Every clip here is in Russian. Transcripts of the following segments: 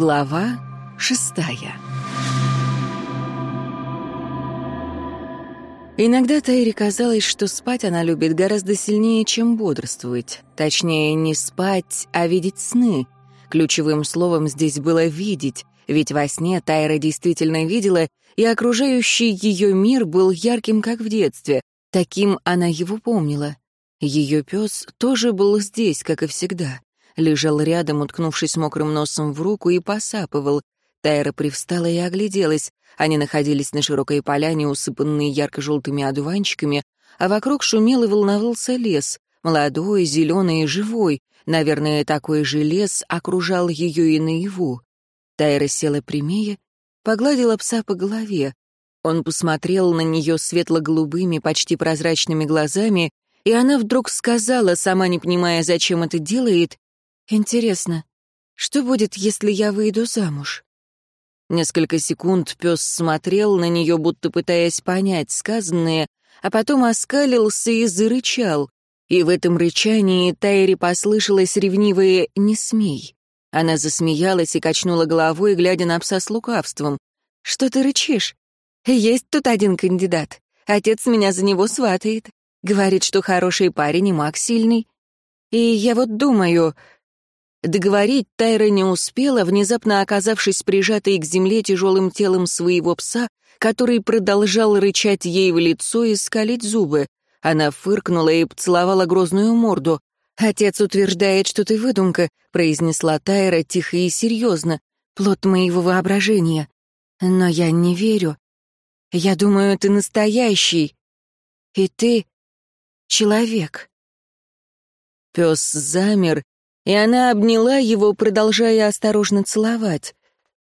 Глава шестая Иногда Тайре казалось, что спать она любит гораздо сильнее, чем бодрствовать. Точнее, не спать, а видеть сны. Ключевым словом здесь было «видеть», ведь во сне Тайра действительно видела, и окружающий ее мир был ярким, как в детстве. Таким она его помнила. Ее пес тоже был здесь, как и всегда. Лежал рядом, уткнувшись мокрым носом в руку, и посапывал. Тайра привстала и огляделась. Они находились на широкой поляне, усыпанной ярко-желтыми одуванчиками, а вокруг шумел и волновался лес, молодой, зеленый и живой. Наверное, такой же лес окружал ее и наяву. Тайра села прямее, погладила пса по голове. Он посмотрел на нее светло-голубыми, почти прозрачными глазами, и она вдруг сказала, сама не понимая, зачем это делает, «Интересно, что будет, если я выйду замуж?» Несколько секунд пес смотрел на нее, будто пытаясь понять сказанное, а потом оскалился и зарычал. И в этом рычании Тайре послышалось ревнивое «не смей». Она засмеялась и качнула головой, глядя на пса с лукавством. «Что ты рычишь? Есть тут один кандидат. Отец меня за него сватает. Говорит, что хороший парень и маг сильный. И я вот думаю...» Договорить Тайра не успела, внезапно оказавшись прижатой к земле тяжелым телом своего пса, который продолжал рычать ей в лицо и скалить зубы. Она фыркнула и поцеловала грозную морду. «Отец утверждает, что ты выдумка», — произнесла Тайра тихо и серьезно, плод моего воображения. «Но я не верю. Я думаю, ты настоящий. И ты — человек». Пес замер, и она обняла его, продолжая осторожно целовать.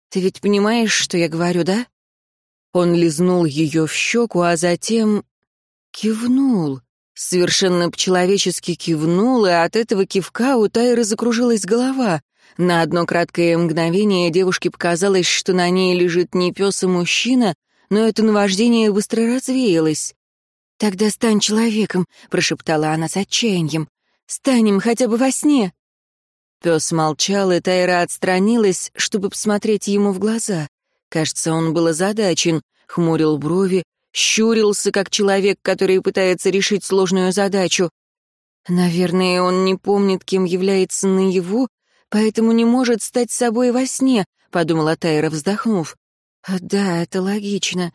«Ты ведь понимаешь, что я говорю, да?» Он лизнул ее в щеку, а затем кивнул совершенно по-человечески кивнул, и от этого кивка у Тайры закружилась голова. На одно краткое мгновение девушке показалось, что на ней лежит не пес, а мужчина, но это наваждение быстро развеялось. «Тогда стань человеком», — прошептала она с отчаянием. «Станем хотя бы во сне». Пес молчал, и Тайра отстранилась, чтобы посмотреть ему в глаза. Кажется, он был озадачен, хмурил брови, щурился, как человек, который пытается решить сложную задачу. Наверное, он не помнит, кем является наяву, поэтому не может стать собой во сне, подумала Тайра, вздохнув. Да, это логично.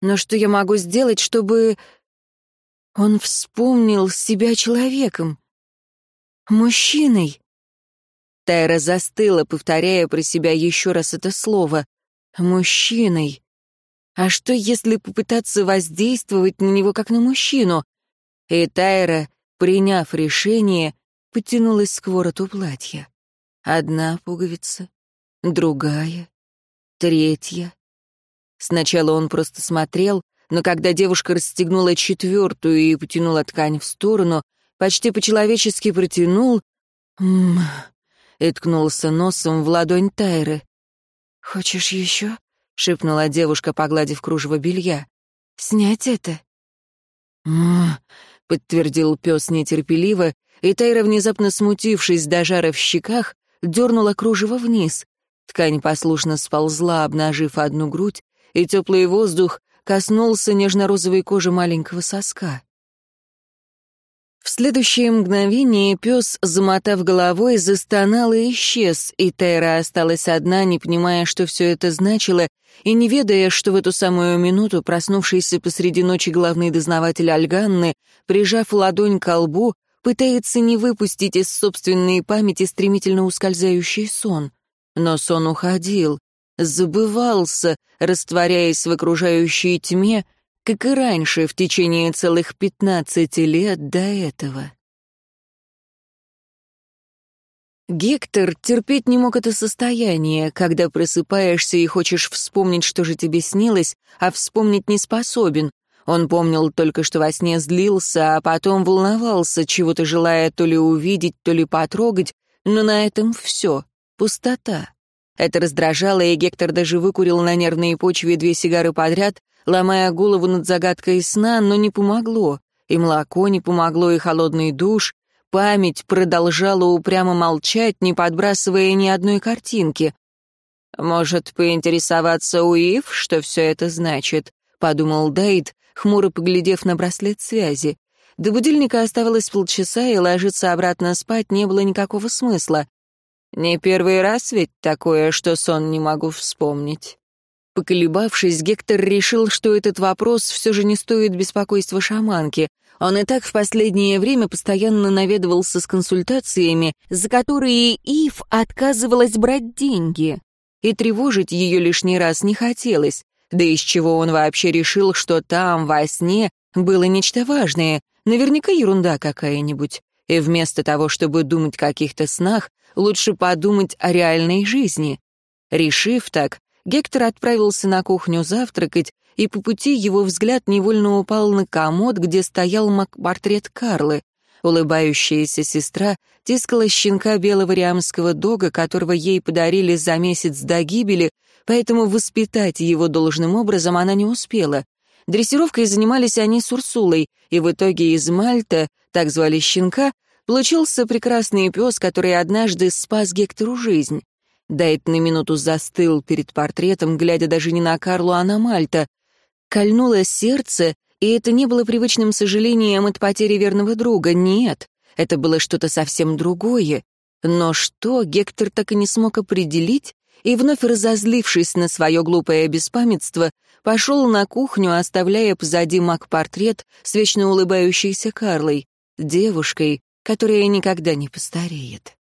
Но что я могу сделать, чтобы... Он вспомнил себя человеком. Мужчиной. Тайра застыла, повторяя про себя еще раз это слово. Мужчиной. А что, если попытаться воздействовать на него как на мужчину? И Тайра, приняв решение, потянулась к вороту платья. Одна пуговица, другая, третья. Сначала он просто смотрел, но когда девушка расстегнула четвертую и потянула ткань в сторону, почти по-человечески протянул «Ммм...» и ткнулся носом в ладонь Тайры. «Хочешь еще?» — шепнула девушка, погладив кружево белья. «Снять это?» «М-м-м», подтвердил пес нетерпеливо, и Тайра, внезапно смутившись до жара в щеках, дернула кружево вниз. Ткань послушно сползла, обнажив одну грудь, и теплый воздух коснулся нежно-розовой кожи маленького соска. В следующее мгновение пес, замотав головой, застонал и исчез, и Тайра осталась одна, не понимая, что все это значило, и не ведая, что в эту самую минуту проснувшийся посреди ночи главный дознаватель Альганны, прижав ладонь к лбу, пытается не выпустить из собственной памяти стремительно ускользающий сон. Но сон уходил, забывался, растворяясь в окружающей тьме, как и раньше в течение целых пятнадцати лет до этого. Гектор терпеть не мог это состояние, когда просыпаешься и хочешь вспомнить, что же тебе снилось, а вспомнить не способен. Он помнил только, что во сне злился, а потом волновался, чего-то желая то ли увидеть, то ли потрогать, но на этом все. Пустота. Это раздражало, и Гектор даже выкурил на нервной почве две сигары подряд, ломая голову над загадкой сна, но не помогло. И молоко не помогло, и холодный душ. Память продолжала упрямо молчать, не подбрасывая ни одной картинки. «Может, поинтересоваться у Ив, что все это значит?» — подумал Дайт, хмуро поглядев на браслет связи. До будильника оставалось полчаса, и ложиться обратно спать не было никакого смысла. Не первый раз ведь такое, что сон не могу вспомнить. Поколебавшись, Гектор решил, что этот вопрос все же не стоит беспокойства шаманки. Он и так в последнее время постоянно наведывался с консультациями, за которые Ив отказывалась брать деньги. И тревожить ее лишний раз не хотелось. Да из чего он вообще решил, что там, во сне, было нечто важное, наверняка ерунда какая-нибудь. И вместо того, чтобы думать о каких-то снах, лучше подумать о реальной жизни. Решив так, Гектор отправился на кухню завтракать, и по пути его взгляд невольно упал на комод, где стоял портрет Карлы. Улыбающаяся сестра тискала щенка белого риамского дога, которого ей подарили за месяц до гибели, поэтому воспитать его должным образом она не успела. Дрессировкой занимались они с Урсулой, и в итоге из Мальта, так звали щенка, получился прекрасный пес, который однажды спас Гектору жизнь. Дайт на минуту застыл перед портретом, глядя даже не на Карлу, а на Мальта. Кольнуло сердце, и это не было привычным сожалением от потери верного друга, нет. Это было что-то совсем другое. Но что, Гектор так и не смог определить, и, вновь разозлившись на свое глупое беспамятство, пошел на кухню, оставляя позади маг-портрет с вечно улыбающейся Карлой, девушкой, которая никогда не постареет.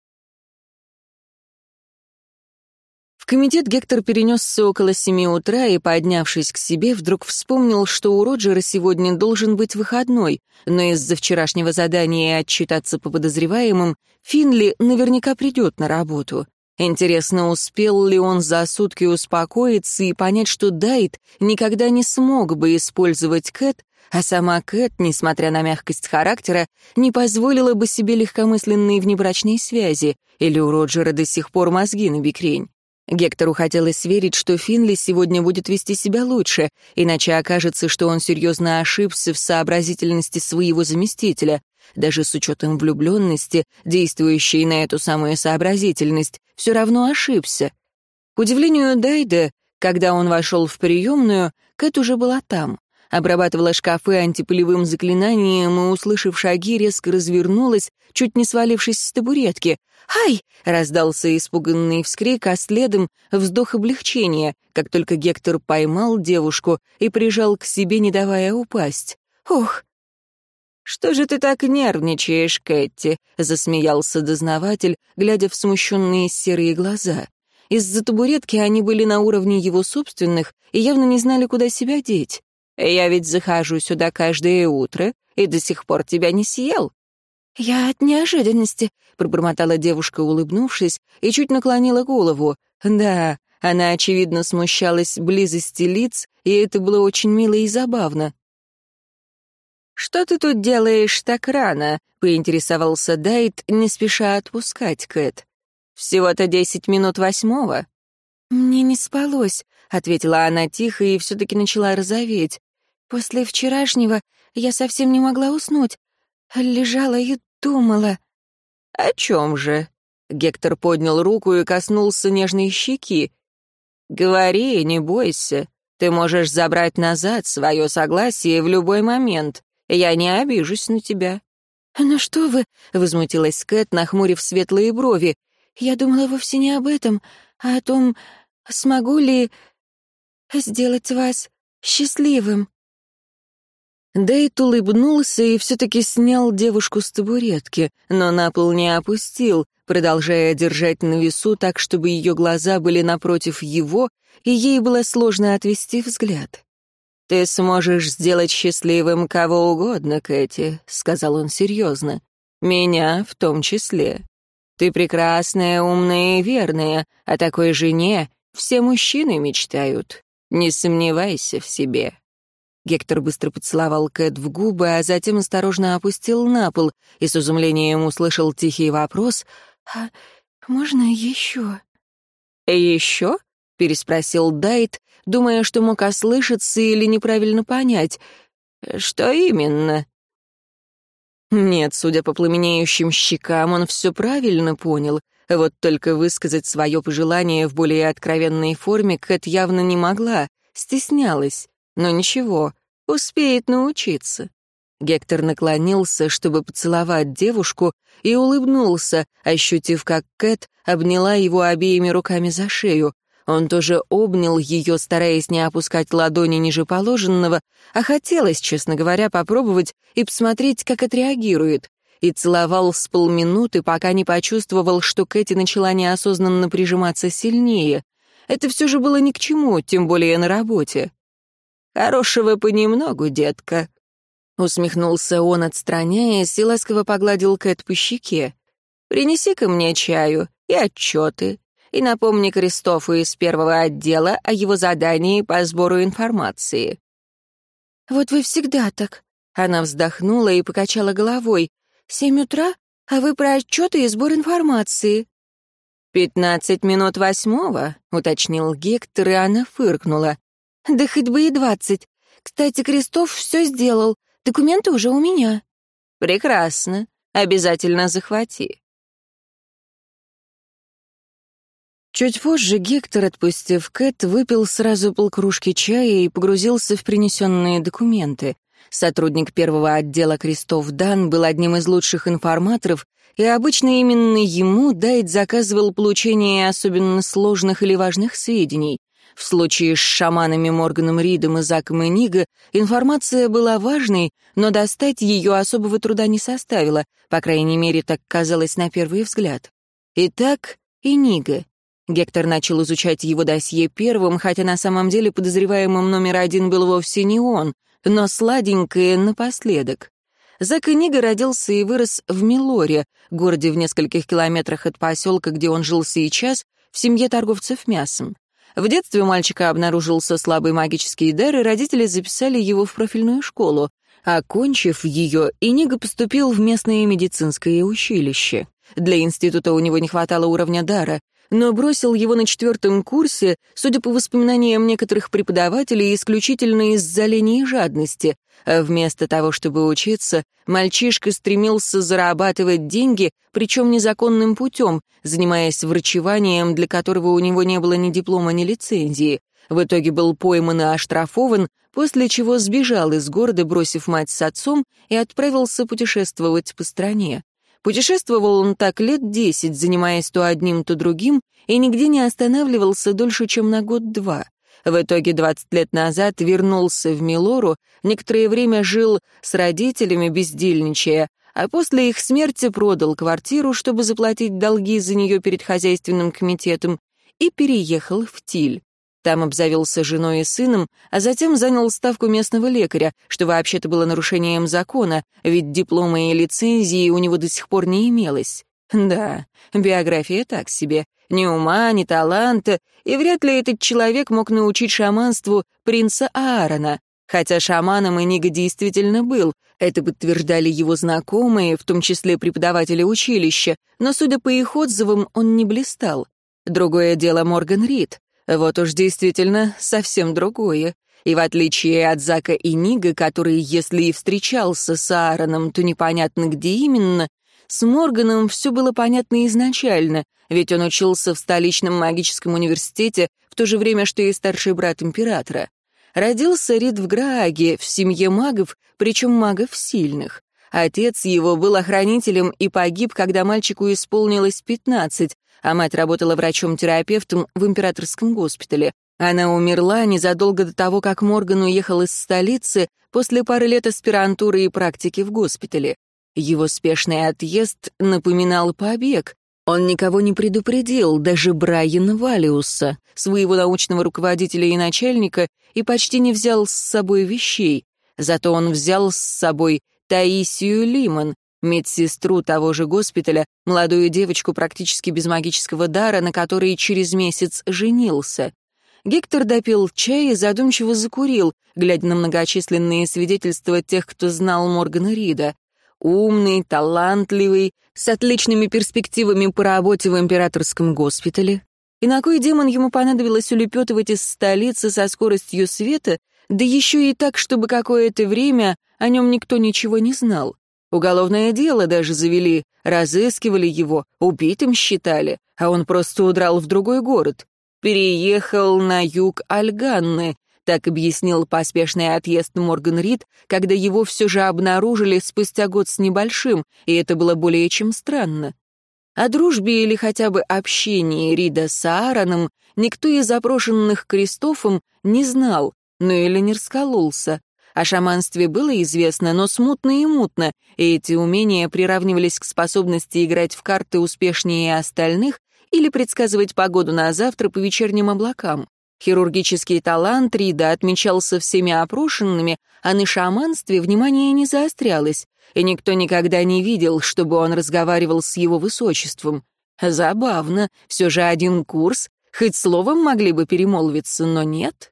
В комитет Гектор перенесся около семи утра и, поднявшись к себе, вдруг вспомнил, что у Роджера сегодня должен быть выходной, но из-за вчерашнего задания отчитаться по подозреваемым Финли наверняка придет на работу. Интересно, успел ли он за сутки успокоиться и понять, что Дайт никогда не смог бы использовать Кэт, а сама Кэт, несмотря на мягкость характера, не позволила бы себе легкомысленной внебрачной связи, или у Роджера до сих пор мозги на бикрень. Гектору хотелось верить, что Финли сегодня будет вести себя лучше, иначе окажется, что он серьезно ошибся в сообразительности своего заместителя. Даже с учетом влюбленности, действующей на эту самую сообразительность, все равно ошибся. К удивлению Дайда, когда он вошел в приемную, Кэт уже была там. Обрабатывала шкафы антипылевым заклинанием и, услышав шаги, резко развернулась, чуть не свалившись с табуретки. «Ай!» — раздался испуганный вскрик, а следом вздох облегчения, как только Гектор поймал девушку и прижал к себе, не давая упасть. «Ох!» «Что же ты так нервничаешь, Кэти?» — засмеялся дознаватель, глядя в смущенные серые глаза. Из-за табуретки они были на уровне его собственных и явно не знали, куда себя деть. «Я ведь захожу сюда каждое утро и до сих пор тебя не съел. «Я от неожиданности», — пробормотала девушка, улыбнувшись, и чуть наклонила голову. «Да, она, очевидно, смущалась близости лиц, и это было очень мило и забавно. «Что ты тут делаешь так рано?» — поинтересовался Дайт, не спеша отпускать Кэт. «Всего-то десять минут восьмого». «Мне не спалось», — ответила она тихо и все-таки начала розоветь. «После вчерашнего я совсем не могла уснуть, Лежала и думала. «О чем же?» Гектор поднял руку и коснулся нежной щеки. «Говори, не бойся. Ты можешь забрать назад свое согласие в любой момент. Я не обижусь на тебя». «Ну что вы?» — возмутилась Кэт, нахмурив светлые брови. «Я думала вовсе не об этом, а о том, смогу ли сделать вас счастливым». Дейт улыбнулся и все-таки снял девушку с табуретки, но на пол не опустил, продолжая держать на весу так, чтобы ее глаза были напротив его, и ей было сложно отвести взгляд. «Ты сможешь сделать счастливым кого угодно, Кэти», — сказал он серьезно. «Меня в том числе. Ты прекрасная, умная и верная, о такой жене все мужчины мечтают. Не сомневайся в себе». Гектор быстро поцеловал Кэт в губы, а затем осторожно опустил на пол и с изумлением услышал тихий вопрос «А можно еще?» «Еще?» — переспросил Дайт, думая, что мог ослышаться или неправильно понять. «Что именно?» Нет, судя по пламенеющим щекам, он все правильно понял. Вот только высказать свое пожелание в более откровенной форме Кэт явно не могла, стеснялась. Но ничего, успеет научиться. Гектор наклонился, чтобы поцеловать девушку, и улыбнулся, ощутив, как Кэт обняла его обеими руками за шею. Он тоже обнял ее, стараясь не опускать ладони ниже положенного, а хотелось, честно говоря, попробовать и посмотреть, как отреагирует. И целовал с полминуты, пока не почувствовал, что Кэти начала неосознанно прижиматься сильнее. Это все же было ни к чему, тем более на работе. «Хорошего понемногу, детка», — усмехнулся он, отстраняясь, и ласково погладил Кэт по щеке. «Принеси-ка мне чаю и отчеты, и напомни Кристофу из первого отдела о его задании по сбору информации». «Вот вы всегда так». Она вздохнула и покачала головой. «Семь утра, а вы про отчеты и сбор информации». «Пятнадцать минут восьмого», — уточнил Гектор, и она фыркнула. Да хоть бы и двадцать. Кстати, Крестов все сделал. Документы уже у меня. Прекрасно. Обязательно захвати. Чуть позже Гектор, отпустив Кэт, выпил сразу полкружки чая и погрузился в принесенные документы. Сотрудник первого отдела Крестов Дан был одним из лучших информаторов, и обычно именно ему Дайт заказывал получение особенно сложных или важных сведений. В случае с шаманами Морганом Ридом и Заком и Нига информация была важной, но достать ее особого труда не составило, по крайней мере, так казалось на первый взгляд. Итак, и Нига. Гектор начал изучать его досье первым, хотя на самом деле подозреваемым номер один был вовсе не он, но сладенькое напоследок. Зак Нига родился и вырос в Милоре, городе в нескольких километрах от поселка, где он жил сейчас, в семье торговцев мясом. В детстве у мальчика обнаружился слабый магический дар, и родители записали его в профильную школу. Окончив ее, Иниго поступил в местное медицинское училище. Для института у него не хватало уровня дара, но бросил его на четвертом курсе, судя по воспоминаниям некоторых преподавателей, исключительно из-за лени и жадности. А вместо того, чтобы учиться, мальчишка стремился зарабатывать деньги, причем незаконным путем, занимаясь врачеванием, для которого у него не было ни диплома, ни лицензии. В итоге был пойман и оштрафован, после чего сбежал из города, бросив мать с отцом, и отправился путешествовать по стране. Путешествовал он так лет десять, занимаясь то одним, то другим, и нигде не останавливался дольше, чем на год-два. В итоге 20 лет назад вернулся в Милору, некоторое время жил с родителями, бездельничая, а после их смерти продал квартиру, чтобы заплатить долги за нее перед хозяйственным комитетом, и переехал в Тиль. Там обзавелся женой и сыном, а затем занял ставку местного лекаря, что вообще-то было нарушением закона, ведь диплома и лицензии у него до сих пор не имелось. Да, биография так себе. Ни ума, ни таланта, и вряд ли этот человек мог научить шаманству принца Аарона. Хотя шаманом Энига действительно был, это подтверждали его знакомые, в том числе преподаватели училища, но, судя по их отзывам, он не блистал. Другое дело Морган Рид. Вот уж действительно совсем другое. И в отличие от Зака и Нига, который, если и встречался с Аароном, то непонятно где именно, с Морганом все было понятно изначально, ведь он учился в столичном магическом университете в то же время, что и старший брат императора. Родился Рид в Грааге, в семье магов, причем магов сильных. Отец его был охранителем и погиб, когда мальчику исполнилось пятнадцать, а мать работала врачом-терапевтом в императорском госпитале. Она умерла незадолго до того, как Морган уехал из столицы после пары лет аспирантуры и практики в госпитале. Его спешный отъезд напоминал побег. Он никого не предупредил, даже Брайана Валиуса, своего научного руководителя и начальника, и почти не взял с собой вещей. Зато он взял с собой Таисию Лимон, медсестру того же госпиталя, молодую девочку практически без магического дара, на которой через месяц женился. Гектор допил чай и задумчиво закурил, глядя на многочисленные свидетельства тех, кто знал Моргана Рида. Умный, талантливый, с отличными перспективами по работе в императорском госпитале. И на кой демон ему понадобилось улепетывать из столицы со скоростью света, да еще и так, чтобы какое-то время о нем никто ничего не знал? Уголовное дело даже завели, разыскивали его, убитым считали, а он просто удрал в другой город. Переехал на юг Альганны, так объяснил поспешный отъезд Морган Рид, когда его все же обнаружили спустя год с небольшим, и это было более чем странно. О дружбе или хотя бы общении Рида с Аароном никто из запрошенных Кристофом не знал, но или не раскололся. О шаманстве было известно, но смутно и мутно, и эти умения приравнивались к способности играть в карты успешнее остальных или предсказывать погоду на завтра по вечерним облакам. Хирургический талант Рида отмечался всеми опрошенными, а на шаманстве внимание не заострялось, и никто никогда не видел, чтобы он разговаривал с его высочеством. Забавно, все же один курс, хоть словом могли бы перемолвиться, но нет.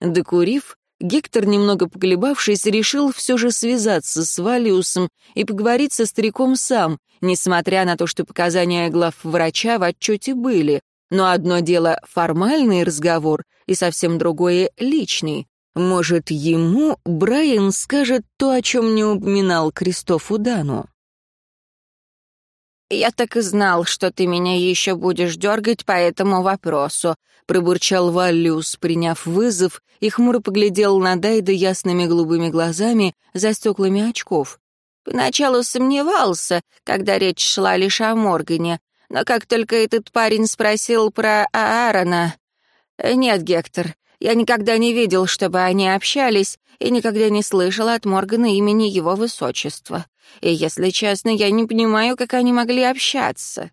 Докурив, Гектор, немного поколебавшись, решил все же связаться с Валиусом и поговорить со стариком сам, несмотря на то, что показания глав врача в отчете были. Но одно дело — формальный разговор, и совсем другое — личный. Может, ему Брайан скажет то, о чем не упоминал Кристофу Дану. «Я так и знал, что ты меня еще будешь дергать по этому вопросу», — пробурчал Валлиус, приняв вызов, и хмуро поглядел на Дайда ясными голубыми глазами за стеклами очков. Поначалу сомневался, когда речь шла лишь о Моргане, но как только этот парень спросил про Аарона... Нет, Гектор, я никогда не видел, чтобы они общались, и никогда не слышал от Моргана имени его высочества. И, если честно, я не понимаю, как они могли общаться».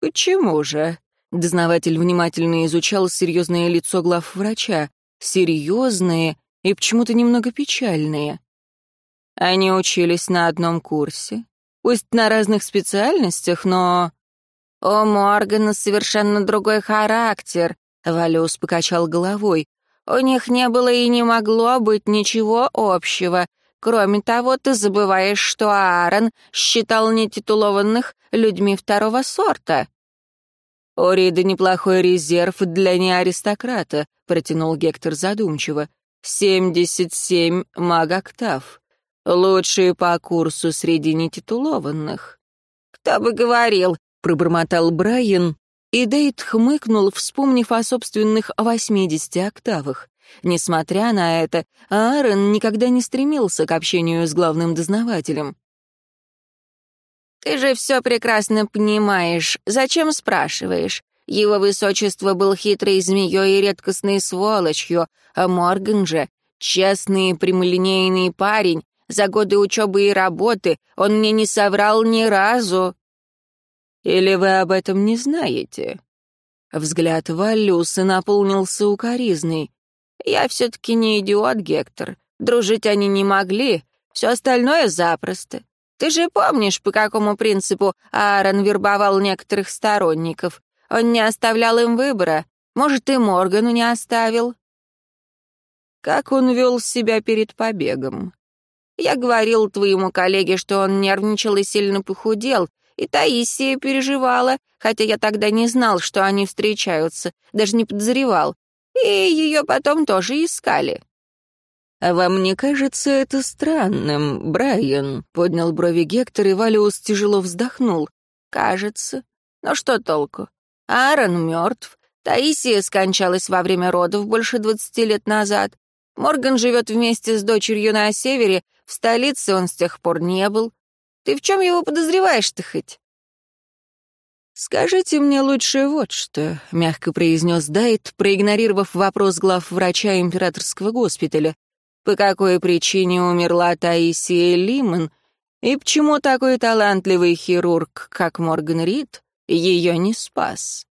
«Почему же?» — дознаватель внимательно изучал серьезное лицо глав врача. Серьезные и почему-то немного печальные. Они учились на одном курсе, пусть на разных специальностях, но... «У Моргана совершенно другой характер», — Валюс покачал головой. «У них не было и не могло быть ничего общего. Кроме того, ты забываешь, что Аарон считал нетитулованных людьми второго сорта». «У Рида неплохой резерв для неаристократа», — протянул Гектор задумчиво. «Семьдесят семь маг-октав. Лучшие по курсу среди нетитулованных». «Кто бы говорил, пробормотал Брайан, и Дейт хмыкнул, вспомнив о собственных 80 октавах. Несмотря на это, Аарон никогда не стремился к общению с главным дознавателем. «Ты же все прекрасно понимаешь. Зачем спрашиваешь? Его высочество был хитрой змеей и редкостной сволочью, а Морган же — честный прямолинейный парень. За годы учебы и работы он мне не соврал ни разу. Или вы об этом не знаете?» Взгляд Валлюса наполнился укоризной. «Я все-таки не идиот, Гектор. Дружить они не могли, все остальное запросто. Ты же помнишь, по какому принципу Аарон вербовал некоторых сторонников? Он не оставлял им выбора. Может, и Моргану не оставил?» «Как он вел себя перед побегом?» «Я говорил твоему коллеге, что он нервничал и сильно похудел, и Таисия переживала, хотя я тогда не знал, что они встречаются, даже не подозревал. И ее потом тоже искали. «А вам не кажется это странным, Брайан?» — поднял брови Гектор, и Валиус тяжело вздохнул. «Кажется. Но что толку? Аарон мертв. Таисия скончалась во время родов больше двадцати лет назад. Морган живет вместе с дочерью на севере, в столице он с тех пор не был. Ты в чем его подозреваешь-то хоть?» «Скажите мне лучше вот что», — мягко произнес Дайт, проигнорировав вопрос глав врача императорского госпиталя. «По какой причине умерла Таисия Лимон, и почему такой талантливый хирург, как Морган Рид, ее не спас?»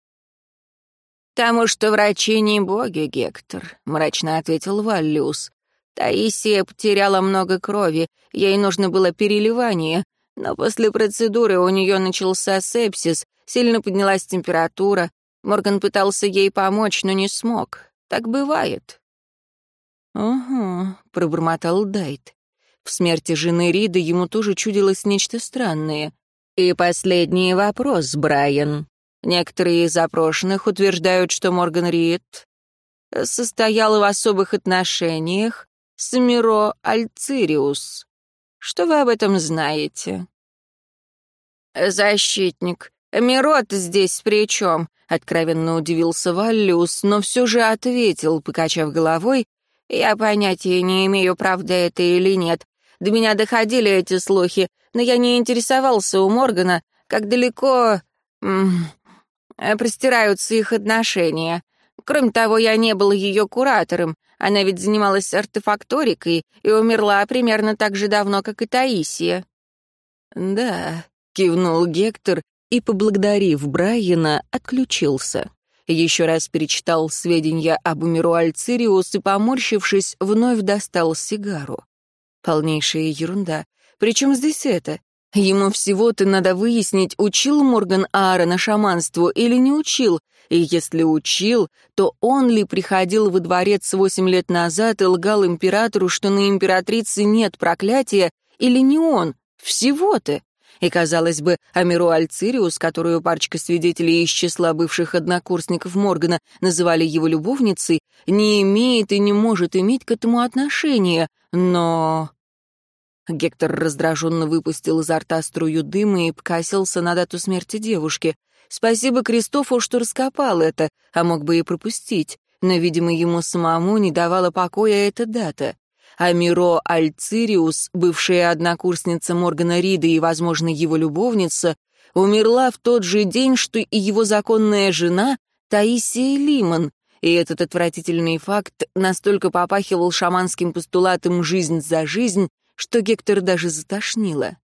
«Потому что врачи не боги, Гектор», — мрачно ответил Валлиус. «Таисия потеряла много крови, ей нужно было переливание, но после процедуры у нее начался сепсис, сильно поднялась температура. Морган пытался ей помочь, но не смог. Так бывает. «Угу», — пробормотал Дайт. В смерти жены Рида ему тоже чудилось нечто странное. И последний вопрос, Брайан. Некоторые из опрошенных утверждают, что Морган Рид состоял в особых отношениях с Миро Альцириус. Что вы об этом знаете?» «Защитник. Мирот здесь при чем?» — откровенно удивился Валлиус, но все же ответил, покачав головой. «Я понятия не имею, правда это или нет. До меня доходили эти слухи, но я не интересовался у Моргана, как далеко простираются их отношения. Кроме того, я не был ее куратором. Она ведь занималась артефакторикой и умерла примерно так же давно, как и Таисия». «Да», — кивнул Гектор и, поблагодарив Брайана, отключился. Еще раз перечитал сведения об Умиру Альцириус и, поморщившись, вновь достал сигару. Полнейшая ерунда. Причем здесь это? Ему всего-то надо выяснить, учил Морган Аарона шаманству или не учил, и если учил, то он ли приходил во дворец восемь лет назад и лгал императору, что на императрице нет проклятия, или не он? Всего-то. И, казалось бы, Амиру Альцириус, которую парочка свидетелей из числа бывших однокурсников Моргана называли его любовницей, не имеет и не может иметь к этому отношения, но... Гектор раздраженно выпустил изо рта струю дыма и покосился на дату смерти девушки. Спасибо Кристофу, что раскопал это, а мог бы и пропустить. Но, видимо, ему самому не давала покоя эта дата. Амиро Альцириус, бывшая однокурсница Моргана Рида и, возможно, его любовница, умерла в тот же день, что и его законная жена Таисия Лимон, и этот отвратительный факт настолько попахивал шаманским постулатом «жизнь за жизнь», что Гектор даже затошнило.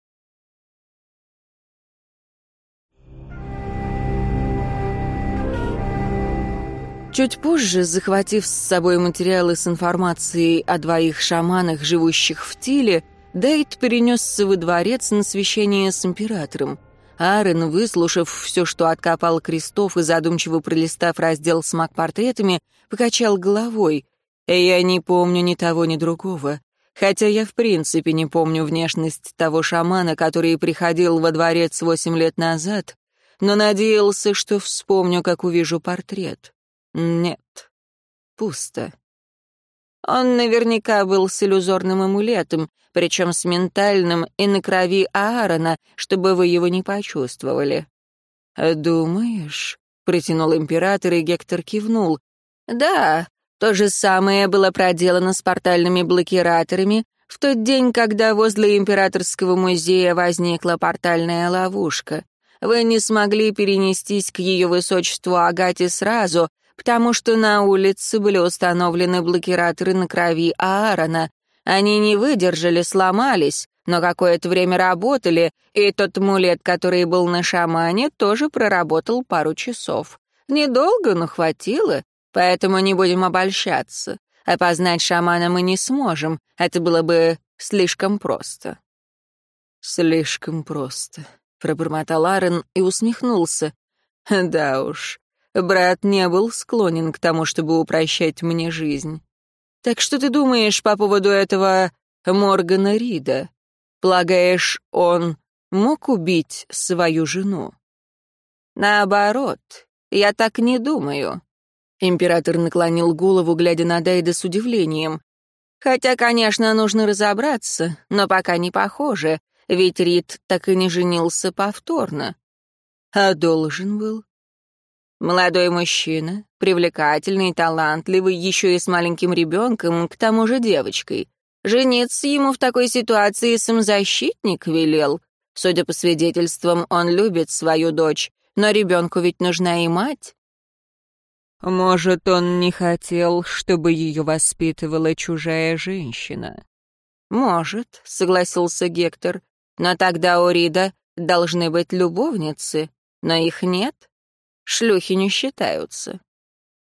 Чуть позже, захватив с собой материалы с информацией о двоих шаманах, живущих в Тиле, Дейт перенесся во дворец на священие с императором. Аарон, выслушав все, что откопал Крестов и задумчиво пролистав раздел с маг-портретами, покачал головой. «Я не помню ни того, ни другого. Хотя я в принципе не помню внешность того шамана, который приходил во дворец восемь лет назад, но надеялся, что вспомню, как увижу портрет. Нет, пусто. Он наверняка был с иллюзорным амулетом, причем с ментальным и на крови Аарона, чтобы вы его не почувствовали. «Думаешь?» — протянул император, и Гектор кивнул. «Да, то же самое было проделано с портальными блокираторами в тот день, когда возле Императорского музея возникла портальная ловушка. Вы не смогли перенестись к ее высочеству Агате сразу, потому что на улице были установлены блокираторы на крови Аарона. Они не выдержали, сломались, но какое-то время работали, и тот мулет, который был на шамане, тоже проработал пару часов. Недолго, но хватило, поэтому не будем обольщаться. Опознать шамана мы не сможем, это было бы слишком просто. «Слишком просто», — пробормотал Аарон и усмехнулся. «Да уж, Брат не был склонен к тому, чтобы упрощать мне жизнь. Так что ты думаешь по поводу этого Моргана Рида? Полагаешь, он мог убить свою жену? Наоборот, я так не думаю. Император наклонил голову, глядя на Дайда с удивлением. Хотя, конечно, нужно разобраться, но пока не похоже, ведь Рид так и не женился повторно. А должен был. Молодой мужчина, привлекательный, талантливый, еще и с маленьким ребенком, к тому же девочкой. Жениться ему в такой ситуации самозащитник велел. Судя по свидетельствам, он любит свою дочь, но ребенку ведь нужна и мать. Может, он не хотел, чтобы ее воспитывала чужая женщина? Может, согласился Гектор, но тогда у Рида должны быть любовницы, но их нет. Шлюхи не считаются».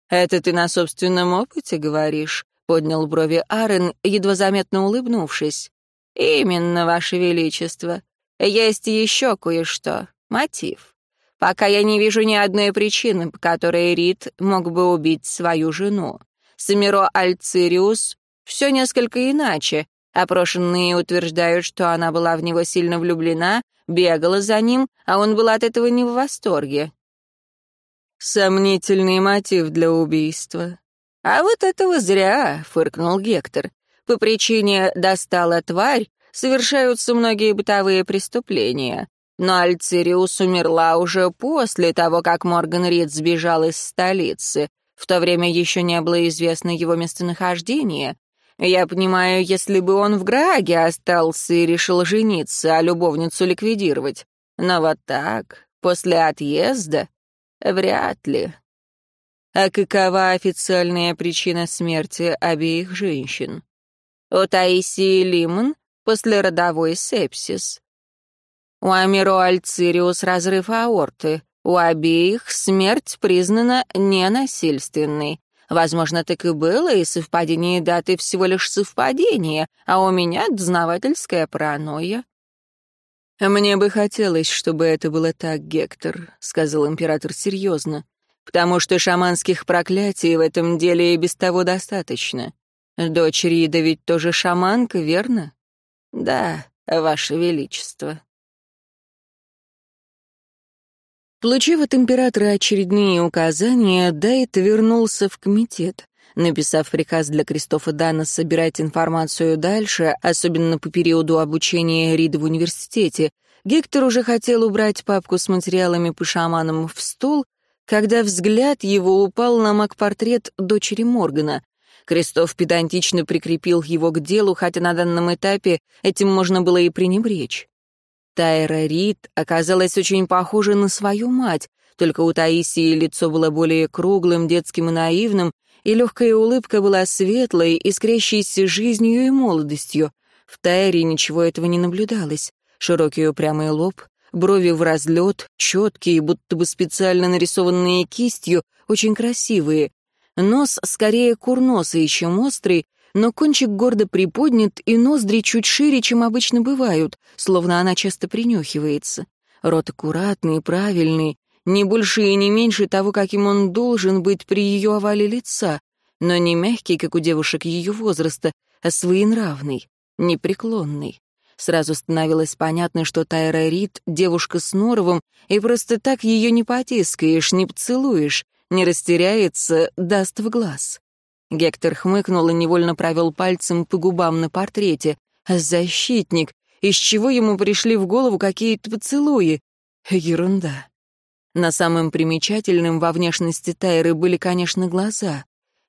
«Это ты на собственном опыте говоришь?» — поднял брови Арен, едва заметно улыбнувшись. «Именно, Ваше Величество. Есть еще кое-что. Мотив. Пока я не вижу ни одной причины, по которой Рид мог бы убить свою жену. Самиро Альцириус все несколько иначе. Опрошенные утверждают, что она была в него сильно влюблена, бегала за ним, а он был от этого не в восторге. Сомнительный мотив для убийства. А вот этого зря, фыркнул Гектор. По причине «достала тварь» совершаются многие бытовые преступления. Но Альцириус умерла уже после того, как Морган Рид сбежал из столицы. В то время еще не было известно его местонахождение. Я понимаю, если бы он в Граге остался и решил жениться, а любовницу ликвидировать. Но вот так, после отъезда, вряд ли. А какова официальная причина смерти обеих женщин? У Таисии Лимон послеродовой сепсис. У Амиро Альцириус разрыв аорты. У обеих смерть признана ненасильственной. Возможно, так и было, и совпадение даты всего лишь совпадение, а у меня дознавательская паранойя. «Мне бы хотелось, чтобы это было так, Гектор», — сказал император серьезно, «потому что шаманских проклятий в этом деле и без того достаточно. Дочь Рида ведь тоже шаманка, верно?» «Да, Ваше Величество». Получив от императора очередные указания, Дайт вернулся в комитет. Написав приказ для Кристофа Дана собирать информацию дальше, особенно по периоду обучения Рида в университете, Гектор уже хотел убрать папку с материалами по шаманам в стол, когда взгляд его упал на маг-портрет дочери Моргана. Кристоф педантично прикрепил его к делу, хотя на данном этапе этим можно было и пренебречь. Тайра Рид оказалась очень похожа на свою мать, только у Таисии лицо было более круглым, детским и наивным, и легкая улыбка была светлой, искрящейся жизнью и молодостью. В Тайре ничего этого не наблюдалось. Широкий упрямый лоб, брови в разлет, четкие, будто бы специально нарисованные кистью, очень красивые. Нос скорее курносый, чем острый, но кончик гордо приподнят, и ноздри чуть шире, чем обычно бывают, словно она часто принюхивается. Рот аккуратный, правильный, не больше и не меньше того, каким он должен быть при ее овале лица, но не мягкий, как у девушек ее возраста, а своенравный, непреклонный. Сразу становилось понятно, что Тайра Рид — девушка с норовом, и просто так ее не потискаешь, не поцелуешь, не растеряется, даст в глаз. Гектор хмыкнул и невольно провел пальцем по губам на портрете. «Защитник! Из чего ему пришли в голову какие-то поцелуи? Ерунда!» На самым примечательным во внешности Тайры были, конечно, глаза.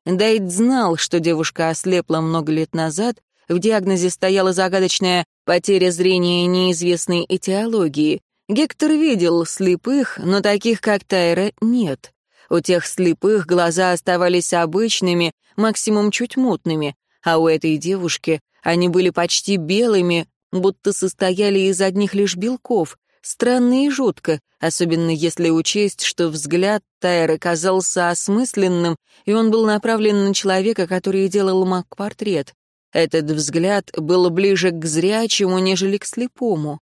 Дайт знал, что девушка ослепла много лет назад, в диагнозе стояла загадочная потеря зрения неизвестной этиологии. Гектор видел слепых, но таких, как Тайра, нет. У тех слепых глаза оставались обычными, максимум чуть мутными, а у этой девушки они были почти белыми, будто состояли из одних лишь белков. Странно и жутко, особенно если учесть, что взгляд Тайры казался осмысленным, и он был направлен на человека, который делал маг-портрет. Этот взгляд был ближе к зрячему, нежели к слепому.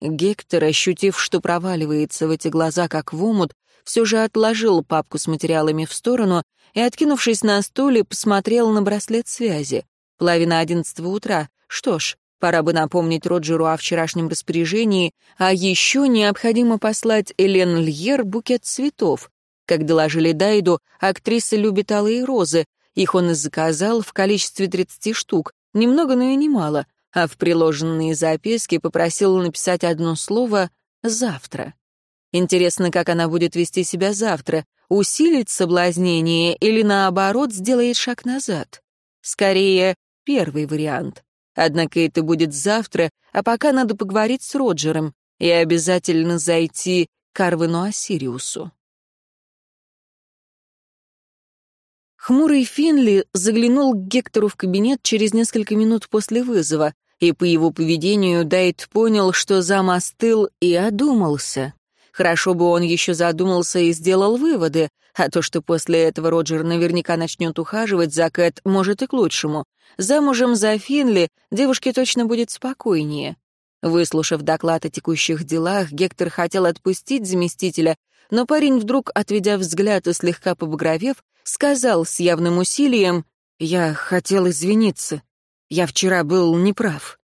Гектор, ощутив, что проваливается в эти глаза, как в омут, все же отложил папку с материалами в сторону и, откинувшись на стуле, посмотрел на браслет связи. Половина одиннадцатого утра. Что ж, пора бы напомнить Роджеру о вчерашнем распоряжении, а еще необходимо послать Элен Льер букет цветов. Как доложили Дайду, актриса любит алые розы. Их он и заказал в количестве 30 штук. Немного, но и немало. А в приложенные записки попросил написать одно слово «завтра». Интересно, как она будет вести себя завтра, усилит соблазнение или, наоборот, сделает шаг назад. Скорее, первый вариант. Однако это будет завтра, а пока надо поговорить с Роджером и обязательно зайти к Арвену Осириусу. Хмурый Финли заглянул к Гектору в кабинет через несколько минут после вызова, и по его поведению Дайт понял, что зам остыл и одумался. Хорошо бы он еще задумался и сделал выводы, а то, что после этого Роджер наверняка начнет ухаживать за Кэт, может и к лучшему. Замужем за Финли девушке точно будет спокойнее. Выслушав доклад о текущих делах, Гектор хотел отпустить заместителя, но парень вдруг, отведя взгляд и слегка побагровев, сказал с явным усилием, «Я хотел извиниться. Я вчера был неправ».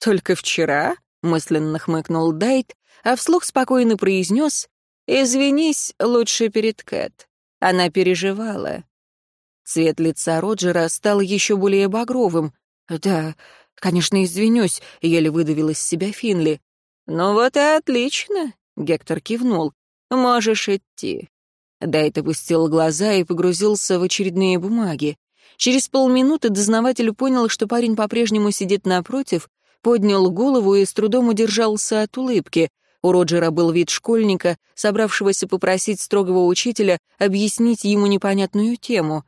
«Только вчера?» — мысленно хмыкнул Дайт, а вслух спокойно произнес «Извинись лучше перед Кэт». Она переживала. Цвет лица Роджера стал еще более багровым. «Да, «Конечно, извинюсь», — еле выдавил из себя Финли. «Ну вот и отлично», — Гектор кивнул. «Можешь идти». Дайт опустил глаза и погрузился в очередные бумаги. Через полминуты дознаватель понял, что парень по-прежнему сидит напротив, поднял голову и с трудом удержался от улыбки. У Роджера был вид школьника, собравшегося попросить строгого учителя объяснить ему непонятную тему.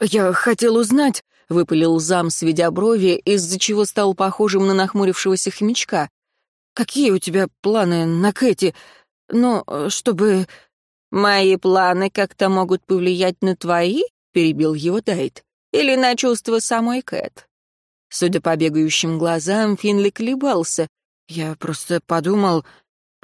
«Я хотел узнать», — выпалил зам, сведя брови, из-за чего стал похожим на нахмурившегося хомячка. «Какие у тебя планы на Кэти? Ну, чтобы...» «Мои планы как-то могут повлиять на твои?» — перебил его Дайт. «Или на чувства самой Кэт?» Судя по бегающим глазам, Финли колебался. «Я просто подумал...»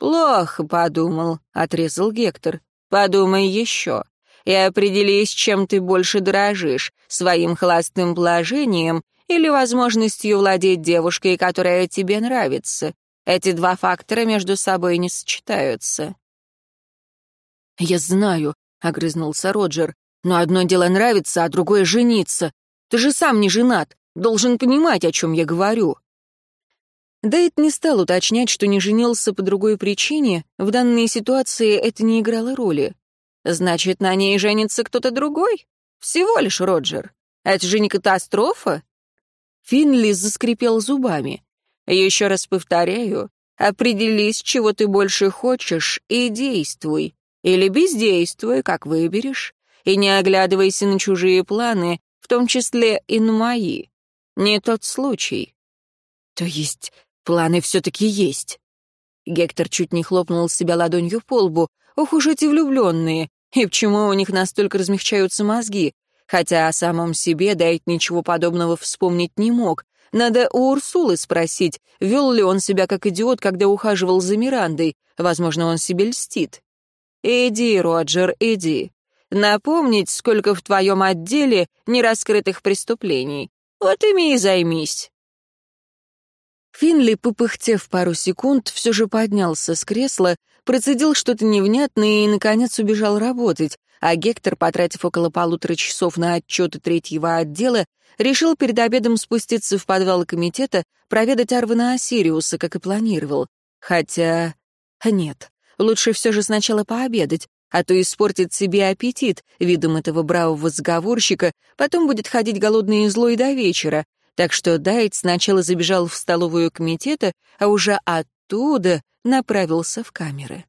«Плохо подумал», — отрезал Гектор. «Подумай еще и определись, чем ты больше дорожишь, своим холостым положением или возможностью владеть девушкой, которая тебе нравится. Эти два фактора между собой не сочетаются». «Я знаю», — огрызнулся Роджер, «но одно дело нравится, а другое — жениться. Ты же сам не женат, должен понимать, о чем я говорю». Дейт не стал уточнять, что не женился по другой причине, в данной ситуации это не играло роли. Значит, на ней женится кто-то другой? Всего лишь Роджер. Это же не катастрофа? Финли заскрипел зубами. Еще раз повторяю, определись, чего ты больше хочешь, и действуй. Или бездействуй, как выберешь. И не оглядывайся на чужие планы, в том числе и на мои. Не тот случай. То есть Планы все-таки есть. Гектор чуть не хлопнул себя ладонью по лбу. Ох уж эти влюбленные! И почему у них настолько размягчаются мозги? Хотя о самом себе Дайт ничего подобного вспомнить не мог. Надо у Урсулы спросить, вел ли он себя как идиот, когда ухаживал за Мирандой. Возможно, он себе льстит. «Иди, Роджер, иди. Напомнить, сколько в твоем отделе нераскрытых преступлений. Вот ими и займись». Финли, попыхтев пару секунд, все же поднялся с кресла, процедил что-то невнятное и, наконец, убежал работать, а Гектор, потратив около полутора часов на отчеты третьего отдела, решил перед обедом спуститься в подвал комитета, проведать Арвана Осириуса, как и планировал. Хотя... Нет, лучше все же сначала пообедать, а то испортит себе аппетит видом этого бравого заговорщика, потом будет ходить голодный и злой до вечера, так что Дайт сначала забежал в столовую комитета, а уже оттуда направился в камеры.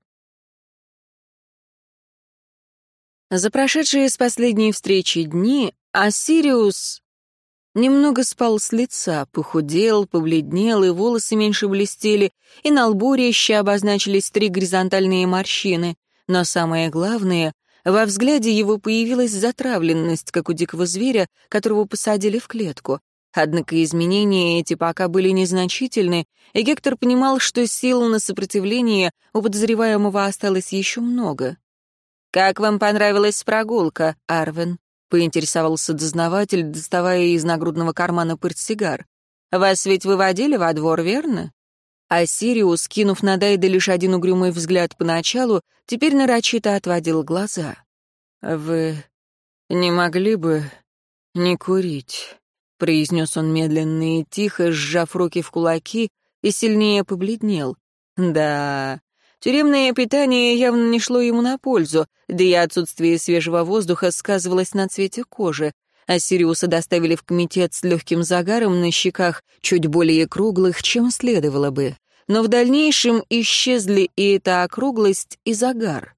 За прошедшие с последней встречи дни Ассириус немного спал с лица, похудел, побледнел, и волосы меньше блестели, и на лбу резче обозначились три горизонтальные морщины. Но самое главное, во взгляде его появилась затравленность, как у дикого зверя, которого посадили в клетку. Однако изменения эти пока были незначительны, и Гектор понимал, что сил на сопротивление у подозреваемого осталось еще много. «Как вам понравилась прогулка, Арвен?» — поинтересовался дознаватель, доставая из нагрудного кармана портсигар. «Вас ведь выводили во двор, верно?» А Сириус, кинув на Дайда лишь один угрюмый взгляд поначалу, теперь нарочито отводил глаза. «Вы не могли бы не курить?» Произнес он медленно и тихо, сжав руки в кулаки, и сильнее побледнел. Да, тюремное питание явно не шло ему на пользу, да и отсутствие свежего воздуха сказывалось на цвете кожи. А Сириуса доставили в комитет с легким загаром на щеках, чуть более круглых, чем следовало бы. Но в дальнейшем исчезли и эта округлость, и загар.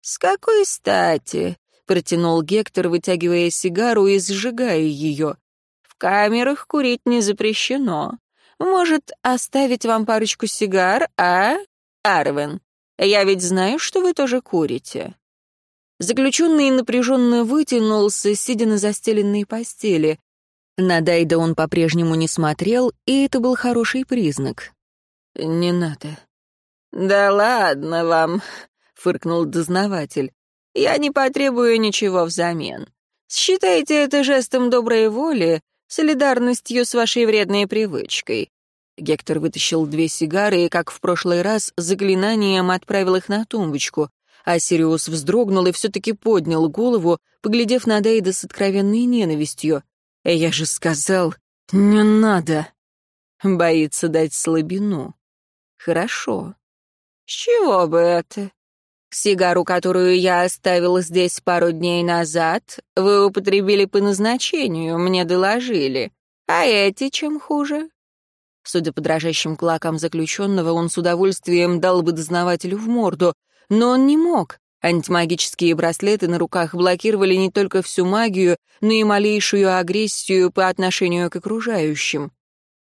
«С какой стати?» — протянул Гектор, вытягивая сигару и сжигая ее камерах курить не запрещено. Может, оставить вам парочку сигар, а, Арвен? Я ведь знаю, что вы тоже курите». Заключенный напряженно вытянулся, сидя на застеленной постели. На Дайда он по-прежнему не смотрел, и это был хороший признак. «Не надо». «Да ладно вам», — фыркнул дознаватель. «Я не потребую ничего взамен. Считайте это жестом доброй воли, солидарностью с вашей вредной привычкой». Гектор вытащил две сигары и, как в прошлый раз, заклинанием отправил их на тумбочку. А Сириус вздрогнул и все-таки поднял голову, поглядев на Дейда с откровенной ненавистью. «Я же сказал, не надо!» боится дать слабину. Хорошо. С чего бы это? Сигару, которую я оставил здесь пару дней назад, вы употребили по назначению, мне доложили. А эти чем хуже? Судя по дрожащим кулакам заключенного, он с удовольствием дал бы дознавателю в морду, но он не мог. Антимагические браслеты на руках блокировали не только всю магию, но и малейшую агрессию по отношению к окружающим.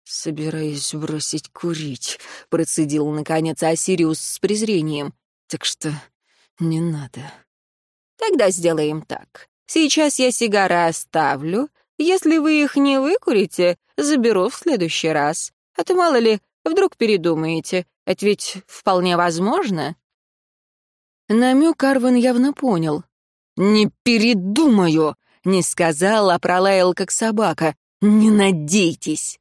«Собираюсь бросить курить», — процедил, наконец, Осириус с презрением. «Так что не надо». «Тогда сделаем так. Сейчас я сигары оставлю. Если вы их не выкурите, заберу в следующий раз. А то, мало ли, вдруг передумаете. Это ведь вполне возможно». Намек Арвен явно понял. «Не передумаю!» — не сказал, а пролаял, как собака. «Не надейтесь!»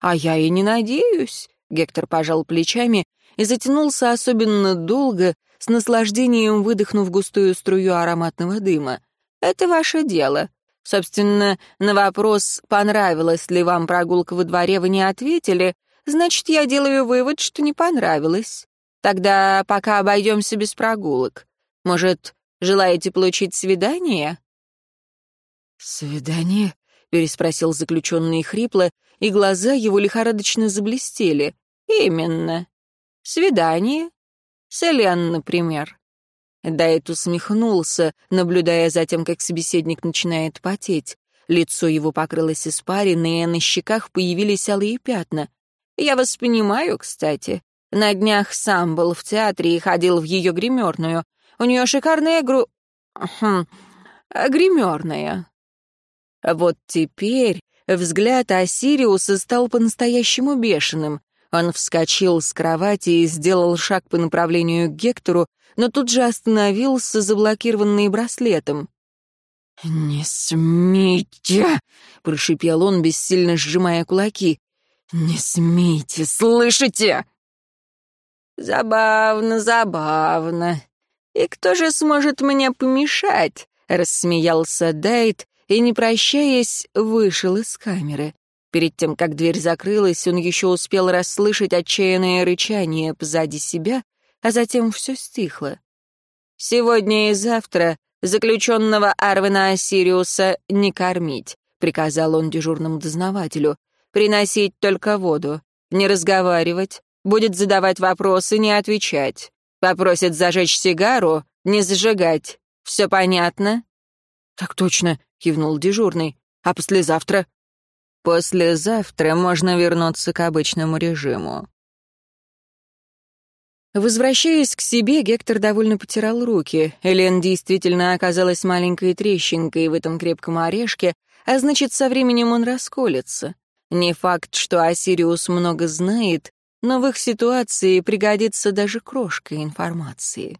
«А я и не надеюсь», — Гектор пожал плечами и затянулся особенно долго, с наслаждением выдохнув густую струю ароматного дыма. «Это ваше дело. Собственно, на вопрос, понравилась ли вам прогулка во дворе, вы не ответили, значит, я делаю вывод, что не понравилось. Тогда пока обойдемся без прогулок. Может, желаете получить свидание?» «Свидание?» — переспросил заключенный хрипло, и глаза его лихорадочно заблестели. «Именно. Свидание. С Элен, например». Дайт усмехнулся, наблюдая за тем, как собеседник начинает потеть. Лицо его покрылось испариной, а на щеках появились алые пятна. «Я вас понимаю, кстати. На днях сам был в театре и ходил в ее гримерную. У нее шикарная гру... Хм... гримерная». Вот теперь взгляд Осириуса стал по-настоящему бешеным. Он вскочил с кровати и сделал шаг по направлению к Гектору, но тут же остановился, заблокированный браслетом. «Не смейте!» — прошипел он, бессильно сжимая кулаки. «Не смейте, слышите?» «Забавно, забавно. И кто же сможет мне помешать?» — рассмеялся Дайт и, не прощаясь, вышел из камеры. Перед тем, как дверь закрылась, он еще успел расслышать отчаянное рычание позади себя, а затем все стихло. «Сегодня и завтра заключенного Арвена Осириуса не кормить», — приказал он дежурному дознавателю. «Приносить только воду, не разговаривать, будет задавать вопросы, не отвечать. Попросит зажечь сигару, не зажигать. Все понятно?» «Так точно», — кивнул дежурный. «А послезавтра?» «Послезавтра можно вернуться к обычному режиму». Возвращаясь к себе, Гектор довольно потирал руки. Элен действительно оказалась маленькой трещинкой в этом крепком орешке, а значит, со временем он расколется. Не факт, что Осириус много знает, но в их ситуации пригодится даже крошка информации.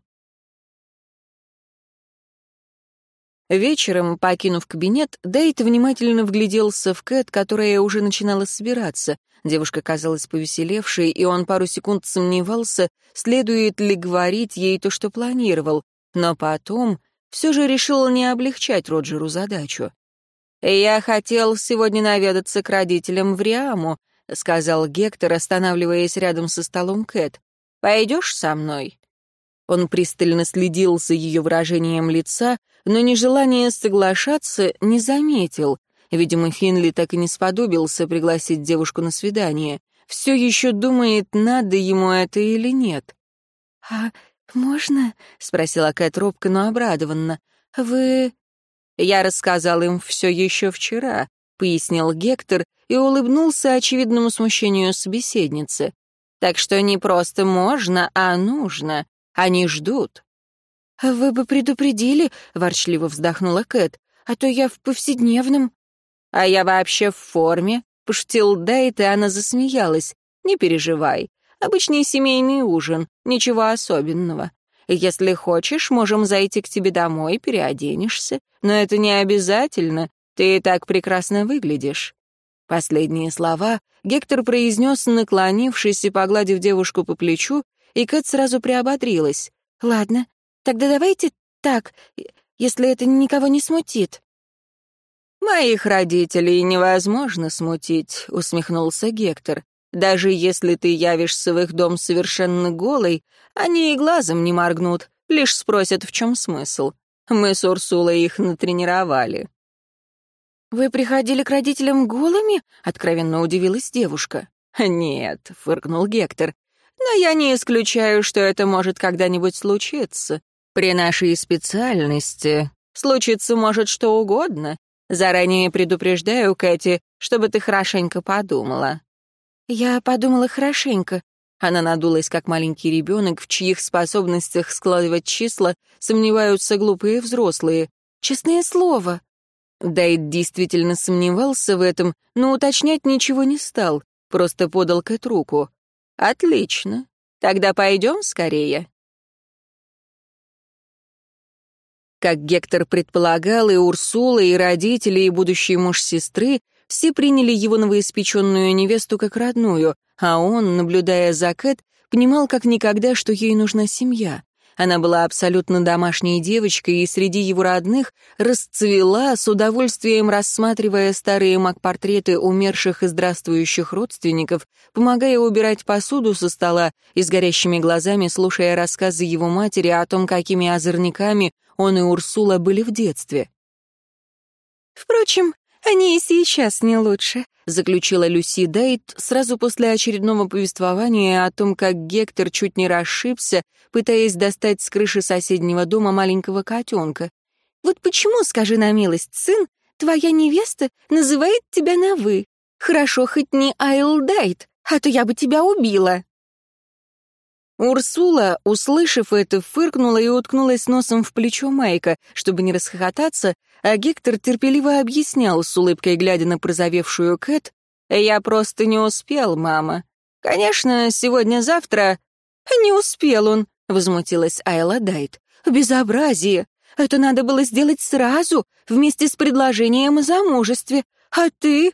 Вечером, покинув кабинет, Дейт внимательно вгляделся в Кэт, которая уже начинала собираться. Девушка казалась повеселевшей, и он пару секунд сомневался, следует ли говорить ей то, что планировал, но потом все же решил не облегчать Роджеру задачу. «Я хотел сегодня наведаться к родителям в Риаму», — сказал Гектор, останавливаясь рядом со столом Кэт. «Пойдешь со мной?» Он пристально следил за ее выражением лица, но нежелание соглашаться не заметил. Видимо, Финли так и не сподобился пригласить девушку на свидание. Все еще думает, надо ему это или нет. «А можно?» — спросила Кэт робко, но обрадованно. «Вы...» «Я рассказал им все еще вчера», — пояснил Гектор и улыбнулся очевидному смущению собеседницы. «Так что не просто можно, а нужно. Они ждут». «Вы бы предупредили», — ворчливо вздохнула Кэт, «а то я в повседневном...» «А я вообще в форме», — пошутил Дайт, и она засмеялась. «Не переживай. Обычный семейный ужин, ничего особенного. Если хочешь, можем зайти к тебе домой, переоденешься. Но это не обязательно. Ты и так прекрасно выглядишь». Последние слова Гектор произнес, наклонившись и погладив девушку по плечу, и Кэт сразу приободрилась. «Ладно, тогда давайте так, если это никого не смутит». «Моих родителей невозможно смутить», — усмехнулся Гектор. Даже если ты явишься в их дом совершенно голой, они и глазом не моргнут, лишь спросят, в чем смысл. Мы с Урсулой их натренировали». «Вы приходили к родителям голыми?» — откровенно удивилась девушка. «Нет», — фыркнул Гектор, — «но я не исключаю, что это может когда-нибудь случиться. При нашей специальности случиться может что угодно. Заранее предупреждаю, Кэти, чтобы ты хорошенько подумала». «Я подумала хорошенько». Она надулась, как маленький ребенок, в чьих способностях складывать числа сомневаются глупые взрослые. «Честное слово». Дайт действительно сомневался в этом, но уточнять ничего не стал, просто подал Кэт руку. «Отлично. Тогда пойдем скорее». Как Гектор предполагал, и Урсула, и родители, и будущий муж сестры все приняли его новоиспеченную невесту как родную, а он, наблюдая за Кэт, понимал как никогда, что ей нужна семья. Она была абсолютно домашней девочкой и среди его родных расцвела, с удовольствием рассматривая старые маг-портреты умерших и здравствующих родственников, помогая убирать посуду со стола и с горящими глазами слушая рассказы его матери о том, какими озорниками он и Урсула были в детстве. «Впрочем, они и сейчас не лучше», — заключила Люси Дейт сразу после очередного повествования о том, как Гектор чуть не расшибся, пытаясь достать с крыши соседнего дома маленького котенка. «Вот почему, скажи на милость, сын, твоя невеста называет тебя на «вы»? Хорошо, хоть не Айл Дайт, а то я бы тебя убила». Урсула, услышав это, фыркнула и уткнулась носом в плечо Майка, чтобы не расхохотаться, а Гектор терпеливо объяснял, с улыбкой глядя на прозовевшую Кэт, «Я просто не успел, мама. Конечно, сегодня-завтра...» «Не успел он», — возмутилась Айла Дайт. «Безобразие! Это надо было сделать сразу, вместе с предложением о замужестве. А ты...»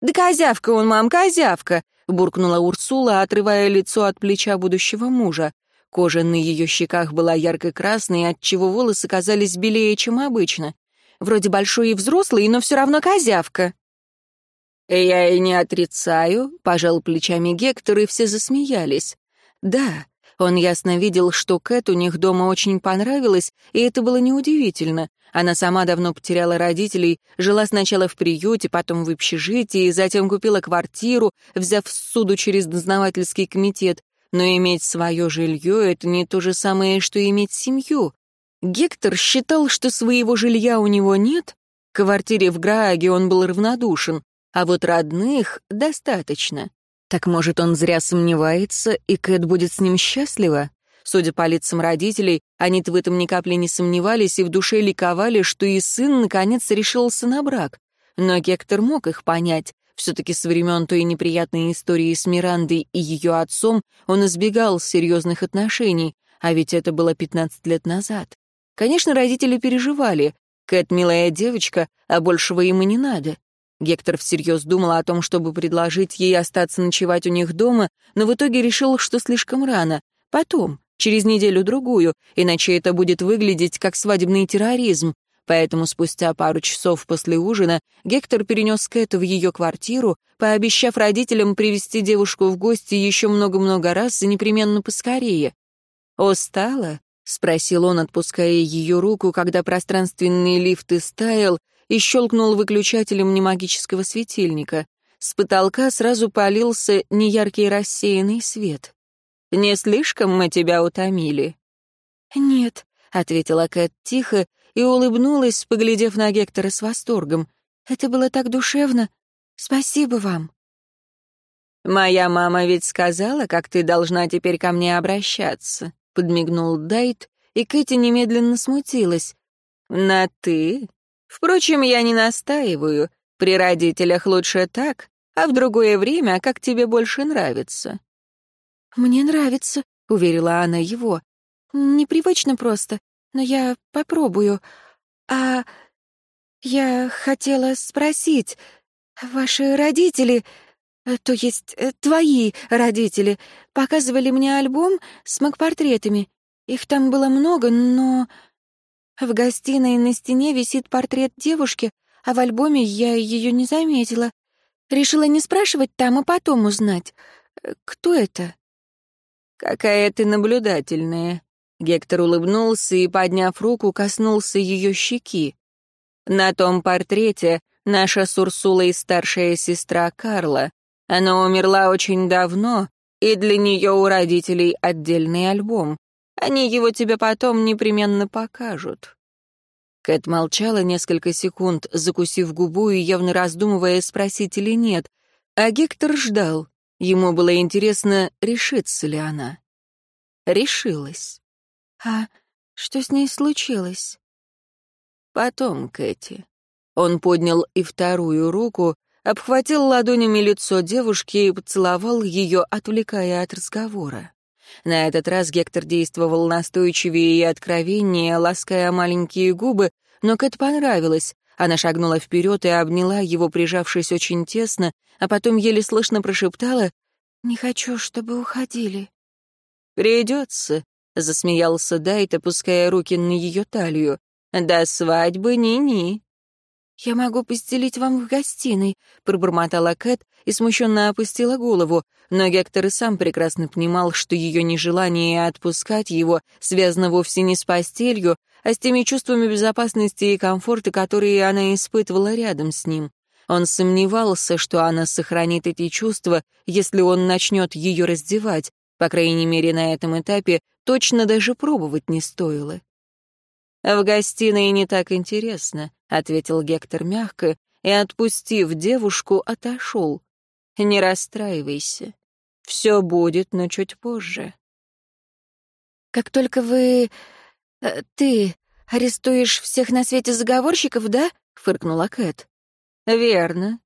«Да козявка он, мам, козявка!» — буркнула Урсула, отрывая лицо от плеча будущего мужа. Кожа на ее щеках была ярко-красной, отчего волосы казались белее, чем обычно. Вроде большой и взрослый, но все равно козявка. «Я и не отрицаю», — пожал плечами Гектор, и все засмеялись. «Да, он ясно видел, что Кэт у них дома очень понравилась, и это было неудивительно. Она сама давно потеряла родителей, жила сначала в приюте, потом в общежитии, затем купила квартиру, взяв суду через дознавательский комитет. Но иметь свое жилье — это не то же самое, что иметь семью. Гектор считал, что своего жилья у него нет. К квартире в Грааге он был равнодушен, а вот родных достаточно. Так может, он зря сомневается, и Кэт будет с ним счастлива? Судя по лицам родителей, они-то в этом ни капли не сомневались и в душе ликовали, что и сын наконец решился на брак. Но Гектор мог их понять. Все-таки со времен той неприятной истории с Мирандой и ее отцом он избегал серьезных отношений, а ведь это было 15 лет назад. Конечно, родители переживали. Кэт милая девочка, а большего им и не надо. Гектор всерьез думал о том, чтобы предложить ей остаться ночевать у них дома, но в итоге решил, что слишком рано. Потом, через неделю-другую, иначе это будет выглядеть как свадебный терроризм. Поэтому спустя пару часов после ужина Гектор перенес Кэт в ее квартиру, пообещав родителям привести девушку в гости еще много-много раз и непременно поскорее. «Устала?» — спросил он, отпуская ее руку, когда пространственный лифт истаял и щелкнул выключателем немагического светильника. С потолка сразу полился неяркий рассеянный свет. «Не слишком мы тебя утомили?» «Нет», — ответила Кэт тихо и улыбнулась, поглядев на Гектора с восторгом. «Это было так душевно. Спасибо вам». «Моя мама ведь сказала, как ты должна теперь ко мне обращаться», — подмигнул Дайт, и Кэти немедленно смутилась. «На «ты»? Впрочем, я не настаиваю. При родителях лучше так, а в другое время, как тебе больше нравится». «Мне нравится», — уверила она его. «Непривычно просто, но я попробую. А я хотела спросить, ваши родители, то есть э, твои родители, показывали мне альбом с макпортретами. Их там было много, но в гостиной на стене висит портрет девушки, а в альбоме я ее не заметила. Решила не спрашивать там, а потом узнать. Э, кто это?» «Какая ты наблюдательная!» Гектор улыбнулся и, подняв руку, коснулся ее щеки. «На том портрете наша с Урсулой старшая сестра Карла. Она умерла очень давно, и для нее у родителей отдельный альбом. Они его тебе потом непременно покажут». Кэт молчала несколько секунд, закусив губу и явно раздумывая, спросить или нет, а Гектор ждал. Ему было интересно, решится ли она. Решилась. «А что с ней случилось?» «Потом, Кэти». Он поднял и вторую руку, обхватил ладонями лицо девушки и поцеловал ее, отвлекая от разговора. На этот раз Гектор действовал настойчивее и откровеннее, лаская маленькие губы, но Кэт понравилось. Она шагнула вперед и обняла его, прижавшись очень тесно, а потом еле слышно прошептала «Не хочу, чтобы уходили». «Придется», — засмеялся Дайт, опуская руки на ее талию. «До свадьбы ни-ни». «Я могу постелить вам в гостиной», — пробормотала Кэт и смущенно опустила голову, но Гектор и сам прекрасно понимал, что ее нежелание отпускать его связано вовсе не с постелью, а с теми чувствами безопасности и комфорта, которые она испытывала рядом с ним. Он сомневался, что она сохранит эти чувства, если он начнет ее раздевать, по крайней мере, на этом этапе точно даже пробовать не стоило. «В гостиной не так интересно», — ответил Гектор мягко и, отпустив девушку, отошел. «Не расстраивайся. Все будет, но чуть позже». «Как только вы... Э, ты арестуешь всех на свете заговорщиков, да?» — фыркнула Кэт. «Верно».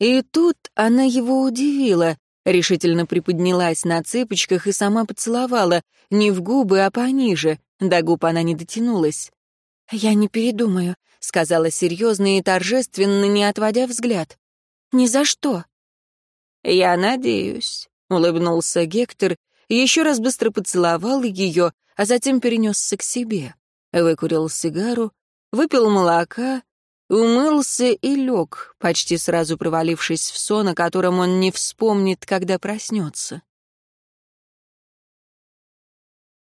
И тут она его удивила, решительно приподнялась на цыпочках и сама поцеловала, не в губы, а пониже, до губ она не дотянулась. «Я не передумаю», — сказала серьезно и торжественно, не отводя взгляд. «Ни за что». «Я надеюсь», — улыбнулся Гектор, еще раз быстро поцеловал ее, а затем перенесся к себе. Выкурил сигару, выпил молока, умылся и лег, почти сразу провалившись в сон, о котором он не вспомнит, когда проснется.